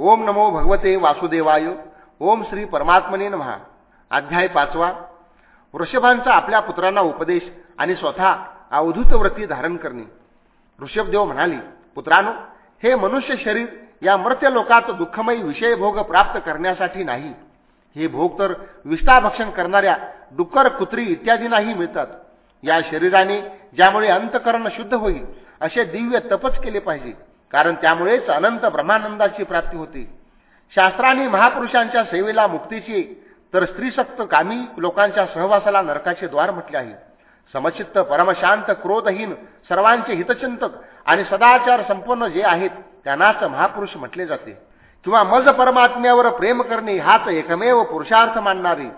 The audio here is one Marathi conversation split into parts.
ओम नमो भगवते वासुदेवाय. ओम श्री परमात्मने महा अध्याय पाचवा. वृषभांचा आपल्या पुत्रांना उपदेश आणि स्वतः अवधूत व्रती धारण करणे. ऋषभदेव म्हणाले पुत्रानो हे मनुष्य शरीर या मृत्य लोकात दुःखमयी विषय भोग प्राप्त करण्यासाठी नाही. हे भोग तर विष्टाभक्षण करणाऱ्या डुक्कर कुत्री इत्यादींनाही मिळतात. या शरीराने ज्यामुळे अंतकरण शुद्ध होईल असे दिव्य तपच केले पाहिजे. कारण त्यामुळेच अनंत ब्रह्मानंदाची प्राप्ती होते. शास्त्राने महापुरुषांच्या सेवेला मुक्तीची तर स्त्रीसक्त कामी लोकांच्या सहवासाला नरकाचे द्वार म्हटले आहे. समचित्त परमशांत क्रोधहीन सर्वांचे हितचिंतक आणि सदाचार संपन्न जे आहेत त्यांनाच महापुरुष म्हटले जाते. किंवा मज परमात्म्यावर प्रेम करणे हाच एकमेव पुरुषार्थ मानणारे.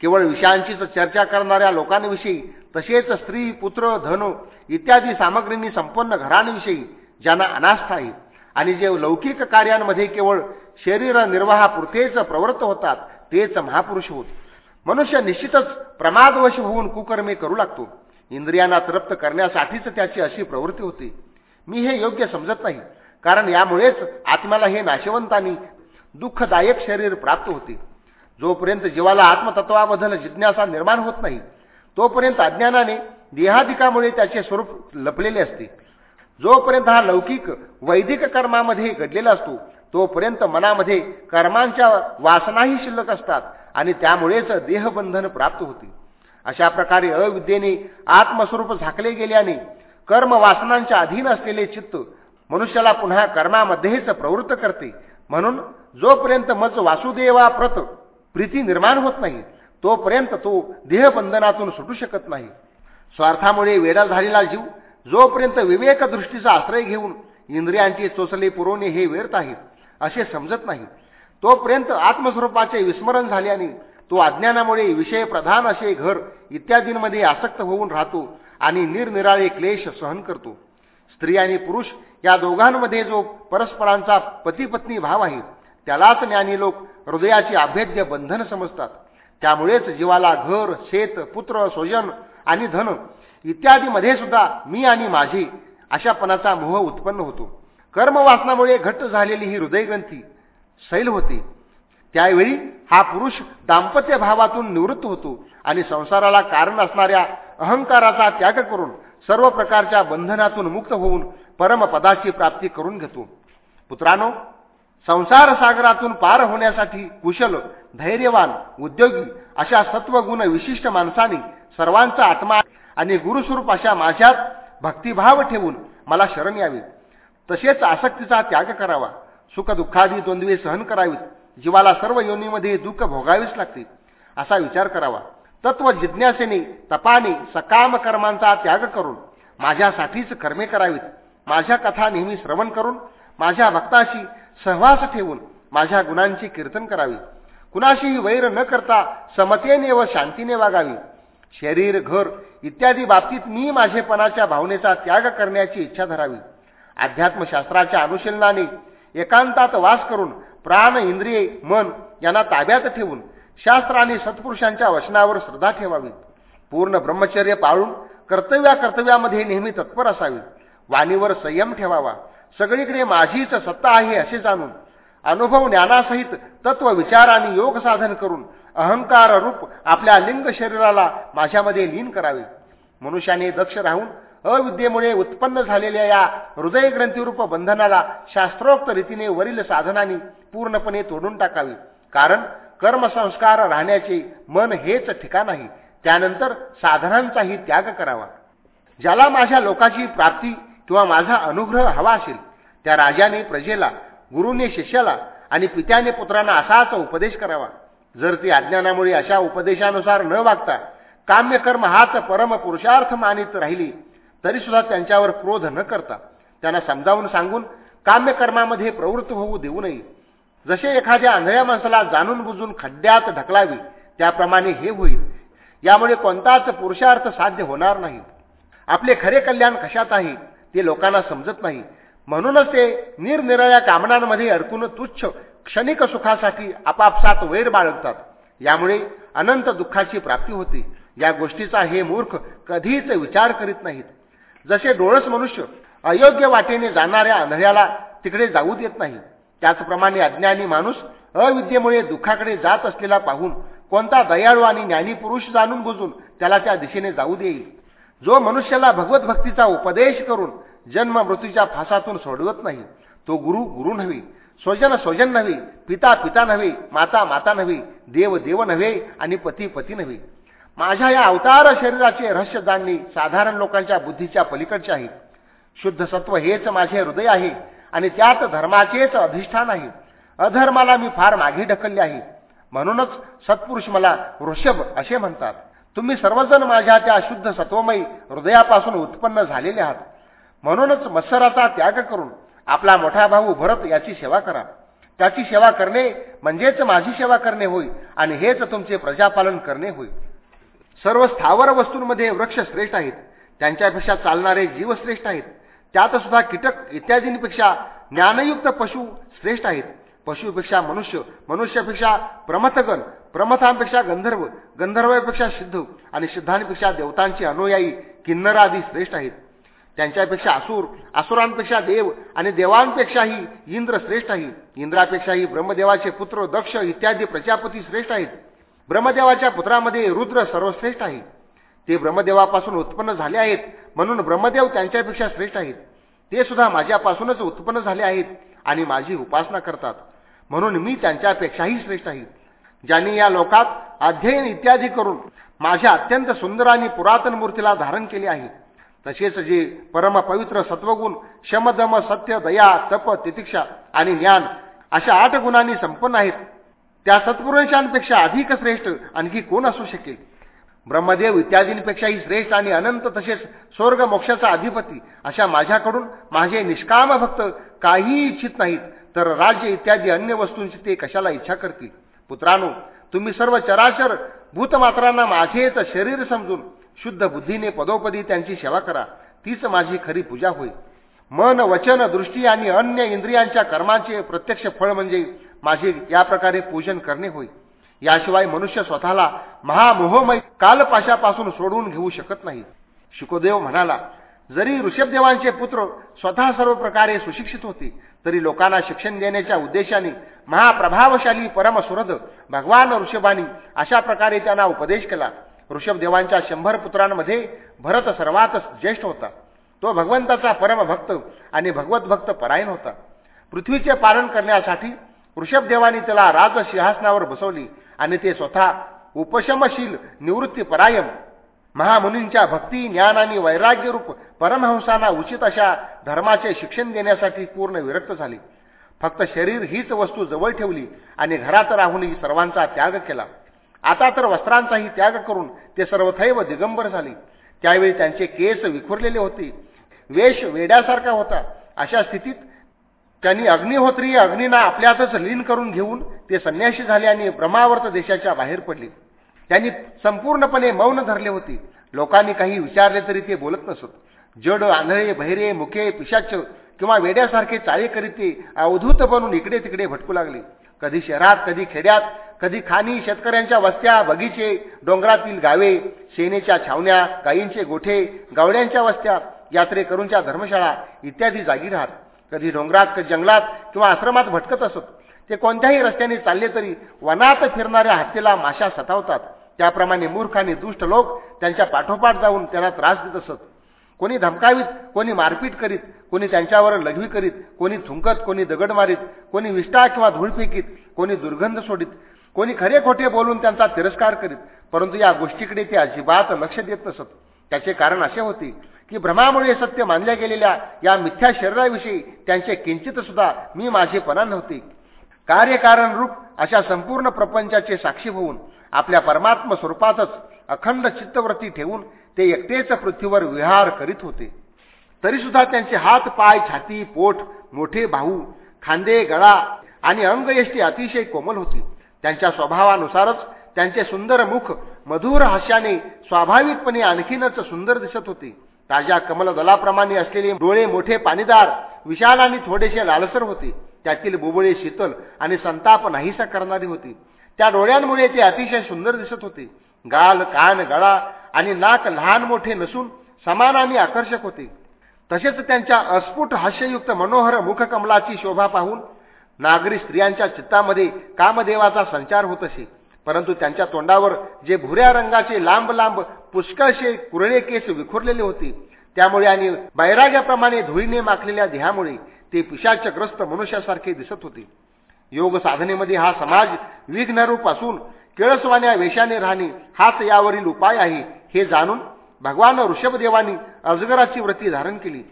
केवळ विषयांचीच चर्चा करणाऱ्या लोकांविषयी तसेच स्त्री पुत्र धन इत्यादी सामग्रींनी संपन्न घरांविषयी ज्यांना अनास्था आहे. आणि जे लौकिक कार्यांमध्ये केवळ शरीर निर्वाहापुरतेच प्रवृत्त होतात तेच महापुरुष होत. मनुष्य निश्चितच प्रमादवश होऊन कुकर्मे करू लागतो. इंद्रियांना तृप्त करण्यासाठीच त्याची अशी प्रवृत्ती होते. मी हे योग्य समजत नाही. कारण यामुळेच आत्म्याला हे नाशवंतांनी दुःखदायक शरीर प्राप्त होते. जोपर्यंत जीवाला आत्मतत्वाबद्दल जिज्ञासा निर्माण होत नाही तोपर्यंत अज्ञानाने देहाधिकामुळे त्याचे स्वरूप लपलेले असते. जोपर्यंत हा लौकिक वैदिक कर्मामध्ये घडलेला असतो तोपर्यंत मनामध्ये कर्मांच्या वासनाही शिल्लक असतात आणि त्यामुळेच देहबंधन प्राप्त होते. अशा प्रकारे अविद्येने आत्मस्वरूप झाकले गेल्याने कर्म वासनांच्या अधीन असलेले चित्त मनुष्याला पुन्हा कर्मामध्येच प्रवृत्त करते. म्हणून जोपर्यंत मज वासुदेवा प्रत प्रीती निर्माण होत नाही तोपर्यंत तो देहबंधनातून सुटू शकत नाही. स्वार्थामुळे वेडा झालेला जीव जोपर्यंत विवेक दृष्टीचा आश्रय घेऊन इंद्रियांची चोचले पुरवणे हे व्यर्थ आहे असे समजत नाही तोपर्यंत आत्मस्वरूपाचे विस्मरण झाल्याने तो अज्ञानामुळे विषय प्रधान असे घर इत्यादींमध्ये आसक्त होऊन राहतो आणि निरनिराळे क्लेश सहन करतो. स्त्री आणि पुरुष या दोघांमध्ये जो परस्परांचा पतीपत्नी भाव आहे त्यालाच ज्ञानी लोक हृदयाचे अभेद्य बंधन समजतात. त्यामुळेच जीवाला घर शेत पुत्र स्वजन आणि धन इत्यादीमध्ये सुद्धा मी आणि माझी अशापणाचा मोह उत्पन्न होतो. कर्मवासनामुळे घट्ट झालेली ही हृदयग्रंथी सैल होते. त्यावेळी हा पुरुष दाम्पत्य भावातून निवृत्त होतो आणि संसाराला कारण असणाऱ्या अहंकाराचा त्याग करून सर्व प्रकारच्या बंधनातून मुक्त होऊन परमपदाची प्राप्ती करून घेतो. पुत्रांनो संसार सागरातून पार होण्यासाठी कुशल धैर्यवान उद्योगी अशा सत्वगुण विशिष्ट माणसाने सर्वांचा आत्मा आणि गुरुस्वरूप अशा माझ्यात भक्तिभाव ठेवून मला शरण यावे तसेच आसक्तीचा त्याग करावा. सुख दुःखादी द्वंद्वे सहन करावीत. जीवाला सर्व योनीमध्ये दुःख भोगावेच लागते असा विचार करावा. तत्व जिज्ञासेने तपाने सकाम कर्मांचा त्याग करून माझ्यासाठीच कर्मे करावीत. माझ्या कथा नेहमी श्रवण करून माझ्या भक्ताशी सहवास ठेवून माझ्या गुणांची कीर्तन करावी. कुणाशीही वैर न करता समतेने व शांतीने वागावी. शरीर घर इत्यादी बाबतीत मी माझेपणाच्या भावनेचा त्याग करण्याची इच्छा धरावी. अध्यात्मशास्त्राच्या अनुशीलनाने एकांतात वास करून प्राण इंद्रिये मन यांना ताब्यात ठेवून शास्त्र आणि सत्पुरुषांच्या वचनावर श्रद्धा ठेवावी. पूर्ण ब्रह्मचर्य पाळून कर्तव्या कर्तव्यामध्ये नेहमी तत्पर असावी. वाणीवर संयम ठेवावा. सगळीकडे माझीच सत्ता आहे असे जाणून अनुभव ज्ञानासहित तत्व विचार आणि योग साधन करून अहंकार रूप आपल्या लिंग शरीराला माझ्यामध्ये लीन करावे. मनुष्याने दक्ष राहून अविद्येमुळे उत्पन्न झालेल्या या हृदयग्रंथीरूप बंधनाला शास्त्रोक्त रीतीने वरील साधनांनी पूर्णपणे तोडून टाकावे. कारण कर्मसंस्कार राहण्याचे मन हेच ठिकाण आहे. त्यानंतर साधनांचाही त्याग करावा. ज्याला माझ्या लोकाची प्राप्ती किंवा माझा अनुग्रह हवा असेल त्या राजाने प्रजेला गुरुने शिष्याला आणि पित्याने पुत्रांना असाच उपदेश करावा. जर ती अज्ञानामुळे अशा उपदेशानुसार न वागता काम्यकर्म हाच परम पुरुषार्थ मानित राहिली तरी सुद्धा त्यांच्यावर क्रोध न करता त्यांना समजावून सांगून काम्यकर्मामध्ये प्रवृत्त होऊ देऊ नये. जसे एखाद्या आंधळ्या माणसाला जाणून बुजून खड्ड्यात ढकलावी त्याप्रमाणे हे होईल. यामुळे कोणताच पुरुषार्थ साध्य होणार नाही. आपले खरे कल्याण कशात आहे ते लोकांना समजत नाही. म्हणूनच ते निरनिराळ्या कामनांमध्ये अडकून तुच्छ क्षणिक सुखासाठी आपापसात वैर बाळगतात. यामुळे अनंत दुःखाची प्राप्ती होते. या गोष्टीचा हे मूर्ख कधीच विचार करीत नाहीत. जसे डोळस मनुष्य अयोग्य वाटेने जाणाऱ्या आंधळ्याला तिकडे जाऊ देत नाही. त्याचप्रमाणे अज्ञानी माणूस अविद्येमुळे दुःखाकडे जात असलेला पाहून कोणता दयाळू आणि ज्ञानी पुरुष जाणून बुजून त्याला त्या दिशेने जाऊ देईल. जो मनुष्याला भगवत भक्तीचा उपदेश करून जन्म मृत्यूच्या फासातून सोडवत नाही तो गुरु गुरु नव्हे स्वजन स्वजन नव्हे पिता पिता नव्हे माता माता नव्हे देव देव नव्हे आणि पती पती नव्हे. माझ्या या अवतार शरीराचे रहस्य जाणणे साधारण लोकांच्या बुद्धीच्या पलीकडचे आहे. शुद्ध सत्व हेच माझे हृदय आहे आणि त्यात धर्माचेच अधिष्ठान आहे. अधर्माला मी फार मागे ढकलले आहे. म्हणूनच सत्पुरुष मला वृषभ असे म्हणतात. तुम्ही सर्वजण माझ्या त्या शुद्ध सत्वमयी हृदयापासून उत्पन्न झालेले आहात. म्हणूनच मत्सराचा त्याग करून आपला मोठा भाऊ भरत याची सेवा करा. त्याची सेवा करणे म्हणजेच माझी सेवा करणे होय आणि हेच तुमचे प्रजापालन करणे होय. सर्व स्थावर वस्तूंमध्ये वृक्ष श्रेष्ठ आहेत. त्यांच्यापेक्षा चालणारे जीव श्रेष्ठ आहेत. त्यात सुद्धा कीटक इत्यादींपेक्षा ज्ञानयुक्त पशु श्रेष्ठ आहेत. पशुपेक्षा मनुष्य मनुष्यापेक्षा प्रमथगण प्रमथांपेक्षा गंधर्व गंधर्वापेक्षा सिद्ध आणि सिद्धांपेक्षा देवतांची अनुयायी किन्नरादी श्रेष्ठ आहेत. त्यांच्यापेक्षा असुर असुरांपेक्षा देव आणि देवांपेक्षाही इंद्र श्रेष्ठ आहे इंद्रापेक्षाही ब्रह्मदेवाचे पुत्र दक्ष इत्यादी प्रजापती श्रेष्ठ आहेत. ब्रह्मदेवाच्या पुत्रामध्ये रुद्र सर्वश्रेष्ठ आहे. ते ब्रह्मदेवापासून उत्पन्न झाले आहेत म्हणून ब्रह्मदेव त्यांच्यापेक्षा श्रेष्ठ आहेत. ते सुद्धा माझ्यापासूनच उत्पन्न झाले आहेत आणि माझी उपासना करतात. म्हणून मी त्यांच्यापेक्षाही श्रेष्ठ आहे. ज्यांनी या लोकात अध्ययन इत्यादी करून माझ्या अत्यंत सुंदर आणि पुरातन मूर्तीला धारण केले आहे. तसेच जे परम पवित्र सत्वगुण शमदम सत्य दया तप तितिक्षा आणि ज्ञान अशा आठ गुणांनी संपन्न आहेत. त्या सत्पुरुषांपेक्षा अधिक श्रेष्ठ आणखी कोण असू शकेल? ब्रह्मदेव इत्यादींपेक्षाही श्रेष्ठ आणि अनंत तसेच स्वर्ग मोक्षाचा अधिपती अशा माझ्याकडून माझे निष्काम भक्त काहीही इच्छित नाहीत. तर राज्य इत्यादी अन्य वस्तूंची ते कशाला इच्छा करतील? पुत्रानो तुम्ही सर्व चराचर भूतमात्रांना माझेच शरीर समजून शुद्ध बुद्धीने पदोपदी त्यांची सेवा करा. तीच माझी खरी पूजा होईल मन वचन दृष्टी आणि अन्य इंद्रियांच्या कर्माचे प्रत्यक्ष फळ म्हणजे माझे या प्रकारे पूजन करणे होईल याशिवाय मनुष्य स्वतःला महामोहमय कालपाशापासून सोडून घेऊ शकत नाही. शुकोदेव म्हणाला जरी ऋषभदेवांचे पुत्र स्वतः सर्व प्रकारे सुशिक्षित होते तरी लोकांना शिक्षण देण्याच्या उद्देशाने महाप्रभावशाली परमसुरद भगवान ऋषभानी अशा प्रकारे त्यांना उपदेश केला. ऋषभदेवांच्या शंभर पुत्रांमध्ये भरत सर्वात ज्येष्ठ होता. तो भगवंताचा परमभक्त आणि भगवत भक्त परायण होता. पृथ्वीचे पालन करण्यासाठी ऋषभदेवानी त्याला राज सिंहासनावर बसवली. आणि ते स्वतः उपशमशील निवृत्तीपरायम महामुनींच्या भक्ती ज्ञान आणि वैराग्यरूप परमहंसांना उचित अशा धर्माचे शिक्षण देण्यासाठी पूर्ण विरक्त झाले. फक्त शरीर हीच वस्तू जवळ ठेवली आणि घरात राहूनही सर्वांचा त्याग केला. आता तर वस्त्रांचाही त्याग करून ते सर्वथैव दिगंबर झाले. त्यावेळी त्यांचे केस विखुरलेले होते. वेश वेड्यासारखा होता. अशा स्थितीत त्यांनी अग्निहोत्री अग्नीना आपल्यातच लीन करून घेऊन ते संन्याशी झाले आणि ब्रह्मावर्त देशाच्या बाहेर पडले. त्यांनी संपूर्णपणे मौन धरले होते. लोकांनी काही विचारले तरी ते बोलत नसत. जड आंधळे बहिरे मुखे पिशाच किंवा वेड्यासारखे चाळे करीत ते अवधूत बनून इकडे तिकडे भटकू लागले. कधी शहरात कधी खेड्यात कधी खाणी शेतकऱ्यांच्या वस्त्या बगीचे डोंगरातील गावे सेनेच्या छावण्या गायींचे गोठे गावड्यांच्या वस्त्या यात्रेकरूंच्या धर्मशाळा इत्यादी जागी राहत. कधी डोंगरात कधी जंगलात किंवा आश्रमात भटकत असत. ते कोणत्याही रस्त्याने चालले तरी वनात फिरणाऱ्या हत्तीला माशा सतावतात. त्याप्रमाणे मूर्ख आणि दुष्ट लोक त्यांच्या पाठोपाठ जाऊन त्यांना त्रास देत असत. कोणी धमकावीत कोणी मारपीट करीत कोणी त्यांच्यावर लघवी करीत कोणी थुंकत कोणी दगड मारीत कोणी विष्टा किंवा धूळ फेकीत कोणी दुर्गंध सोडित कोणी खरे खोटे बोलून त्यांचा तिरस्कार करीत परंतु या गोष्टीकडे ते अजिबात लक्ष देत नसत. त्याचे कारण असे होते की भ्रमामुळे सत्य मानल्या गेलेल्या या मिथ्या शरीराविषयी त्यांचे किंचित सुद्धा मी माझेपणा नव्हते. कार्यकारण रूप अशा संपूर्ण प्रपंचाचे साक्षी होऊन आपल्या परमात्म स्वरूपातच अखंड चित्तवृत्ती ठेवून ते एकटेच पृथ्वीवर विहार करीत होते. तरी सुद्धा त्यांचे हात पाय छाती पोट मोठे भाऊ खांदे गळा आणि अंगयष्टी अतिशय कोमल होती. त्यांच्या स्वभावानुसारच त्यांचे सुंदर मुख मधुर हास्याने स्वाभाविकपणे आणखीनच सुंदर दिसत होते. ताज्या कमलदलाप्रमाणे असलेले डोळे मोठे पाणीदार विशाल आणि थोडेसे लालसर होते. त्यातील बुबुळे शीतल आणि संताप नाहीसा करणारी होती. त्या डोळ्यांमुळे ते अतिशय सुंदर दिसत होते. गाल कान गळा आणि नाक लहान मोठे नसून समान आणि आकर्षक होते. तसेच त्यांच्या अस्फुट हास्ययुक्त मनोहर मुखकमलाची शोभा पाहून नागरी स्त्रियांच्या चित्तामध्ये कामदेवाचा संचार होत असे. परंतु त्यांच्या तोंडावर जे भुऱ्या रंगाचे लांब लांब पुष्कळशे कुरळे केस विखुरलेले होते त्यामुळे आणि बैराग्याप्रमाणे धुळीने माखलेल्या देहामुळे ते पिशाचग्रस्त मनुष्यासारखे दिसत होते. योग साधनेमध्ये हा समाज विघ्नरूप असून केळसवाण्या वेशाने राहणे हाच यावरील उपाय आहे हे जाणून भगवान ऋषभदेवानी अजगराची व्रती धारण केली.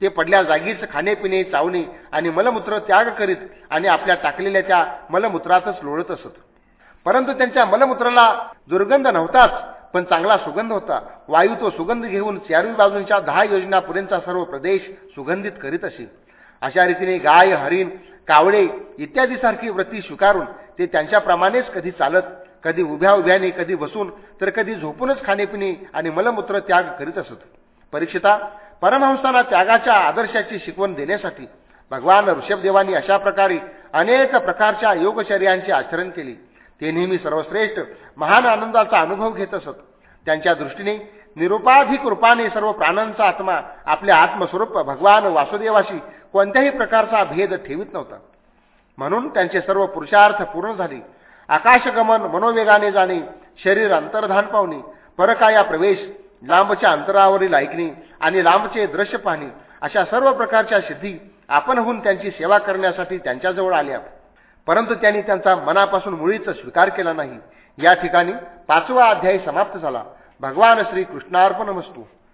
ते पडल्या जागीच खाणेपिणे चावणे आणि मलमूत्र त्याग करीत आणि आपल्या टाकलेल्या त्या मलमूत्रातच लोळत असत. परंतु त्यांच्या मलमूत्राला दुर्गंध नव्हताच पण चांगला सुगंध होता. वायू तो सुगंध घेऊन चारवी बाजूंच्या दहा योजनापुरेंचा सर्व प्रदेश सुगंधित करीत असे. अशा रीतीने गाय हरिण कावळे इत्यादी सारखी व्रती स्वीकारून ते त्यांच्याप्रमाणेच कधी चालत कधी उभ्या उभ्याने कधी बसून तर कधी झोपूनच खाणेपिणे आणि मलमूत्र त्याग करीत असत. परीक्षिता परमहंसांना त्यागाच्या आदर्शाची शिकवण देण्यासाठी भगवान ऋषभदेवांनी अशा प्रकारे अनेक प्रकारच्या योगचर्यांचे आचरण केले. ते नेहमी सर्वश्रेष्ठ महान आनंदाचा अनुभव घेत असत. त्यांच्या दृष्टीने निरुपाधिक रूपाने सर्व प्राणांचा आत्मा आपल्या आत्मस्वरूप भगवान वासुदेवाशी कोणत्याही प्रकारचा भेद ठेवित नव्हता. म्हणून त्यांचे सर्व पुरुषार्थ पूर्ण झाले. आकाशगमन मनोवेगाने जाणे शरीर अंतर्धान पावणे परकाया प्रवेश लांबच्या अंतरावरील ऐकणे आणि लांबचे दृश्य पाहणे अशा सर्व प्रकारच्या सिद्धी आपणहून त्यांची सेवा करण्यासाठी त्यांच्याजवळ आल्या. परंतु त्यांनी त्यांचा मनापासून मुळीच स्वीकार केला नाही. या ठिकाणी पाचवा अध्यायी समाप्त झाला. भगवान श्री कृष्णार्पण वस्तू